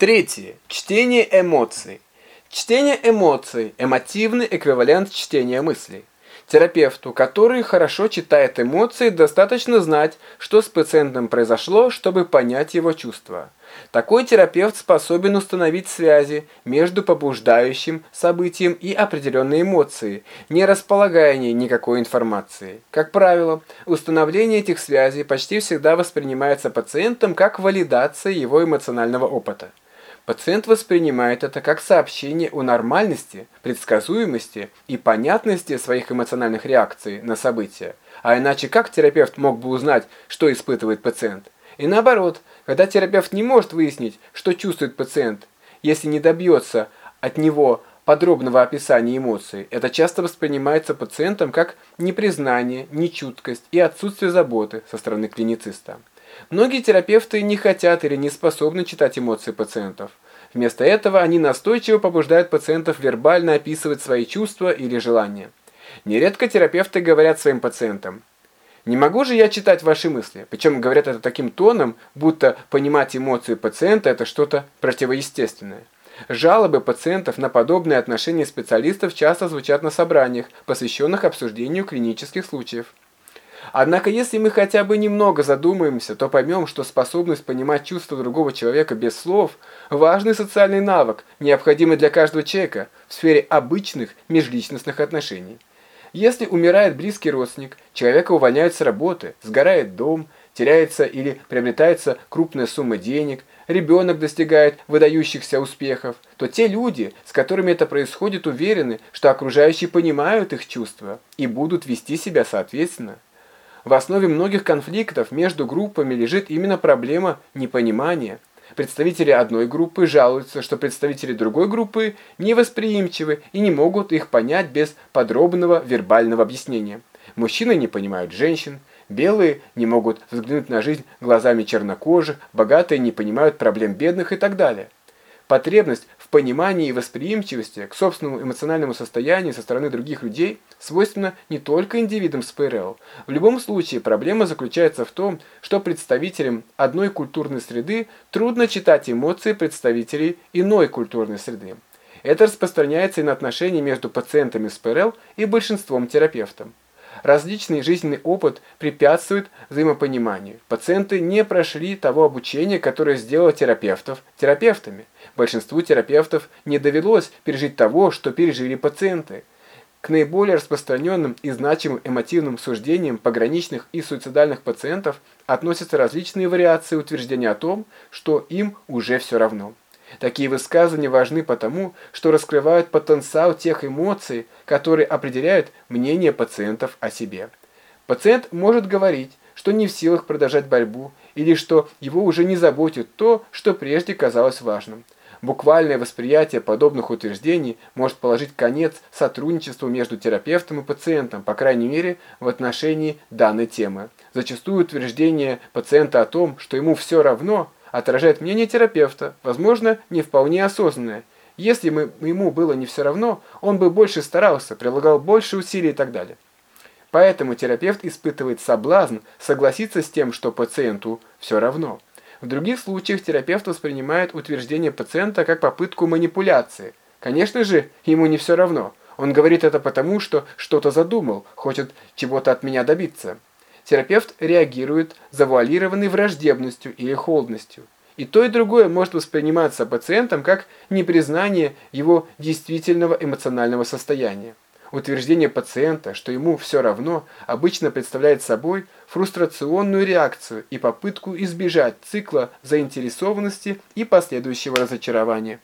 Третье. Чтение эмоций. Чтение эмоций – эмотивный эквивалент чтения мыслей. Терапевту, который хорошо читает эмоции, достаточно знать, что с пациентом произошло, чтобы понять его чувства. Такой терапевт способен установить связи между побуждающим событием и определенной эмоцией, не располагая ней никакой информации. Как правило, установление этих связей почти всегда воспринимается пациентом как валидация его эмоционального опыта. Пациент воспринимает это как сообщение о нормальности, предсказуемости и понятности своих эмоциональных реакций на события. А иначе как терапевт мог бы узнать, что испытывает пациент? И наоборот, когда терапевт не может выяснить, что чувствует пациент, если не добьется от него подробного описания эмоций, это часто воспринимается пациентом как непризнание, нечуткость и отсутствие заботы со стороны клинициста. Многие терапевты не хотят или не способны читать эмоции пациентов. Вместо этого они настойчиво побуждают пациентов вербально описывать свои чувства или желания. Нередко терапевты говорят своим пациентам, «Не могу же я читать ваши мысли?» Причем говорят это таким тоном, будто понимать эмоции пациента – это что-то противоестественное. Жалобы пациентов на подобные отношения специалистов часто звучат на собраниях, посвященных обсуждению клинических случаев. Однако, если мы хотя бы немного задумаемся, то поймем, что способность понимать чувства другого человека без слов – важный социальный навык, необходимый для каждого человека в сфере обычных межличностных отношений. Если умирает близкий родственник, человека увольняют с работы, сгорает дом, теряется или приобретается крупная сумма денег, ребенок достигает выдающихся успехов, то те люди, с которыми это происходит, уверены, что окружающие понимают их чувства и будут вести себя соответственно. В основе многих конфликтов между группами лежит именно проблема непонимания. Представители одной группы жалуются, что представители другой группы невосприимчивы и не могут их понять без подробного вербального объяснения. Мужчины не понимают женщин, белые не могут взглянуть на жизнь глазами чернокожих, богатые не понимают проблем бедных и так далее. Потребность в понимании и восприимчивости к собственному эмоциональному состоянию со стороны других людей свойственна не только индивидам с ПРЛ. В любом случае проблема заключается в том, что представителям одной культурной среды трудно читать эмоции представителей иной культурной среды. Это распространяется и на отношения между пациентами с ПРЛ и большинством терапевтов. Различный жизненный опыт препятствует взаимопониманию. Пациенты не прошли того обучения, которое сделало терапевтов терапевтами. Большинству терапевтов не довелось пережить того, что пережили пациенты. К наиболее распространенным и значимым эмотивным суждениям пограничных и суицидальных пациентов относятся различные вариации утверждения о том, что им уже все равно. Такие высказывания важны потому, что раскрывают потенциал тех эмоций, которые определяют мнение пациентов о себе. Пациент может говорить, что не в силах продолжать борьбу, или что его уже не заботит то, что прежде казалось важным. Буквальное восприятие подобных утверждений может положить конец сотрудничеству между терапевтом и пациентом, по крайней мере, в отношении данной темы. Зачастую утверждение пациента о том, что ему все равно – отражает мнение терапевта, возможно, не вполне осознанное. Если бы ему было не все равно, он бы больше старался, прилагал больше усилий и так далее. Поэтому терапевт испытывает соблазн согласиться с тем, что пациенту все равно. В других случаях терапевт воспринимает утверждение пациента как попытку манипуляции. Конечно же, ему не все равно. Он говорит это потому, что что-то задумал, хочет чего-то от меня добиться. Терапевт реагирует завуалированной враждебностью или холодностью. И то, и другое может восприниматься пациентом как непризнание его действительного эмоционального состояния. Утверждение пациента, что ему все равно, обычно представляет собой фрустрационную реакцию и попытку избежать цикла заинтересованности и последующего разочарования.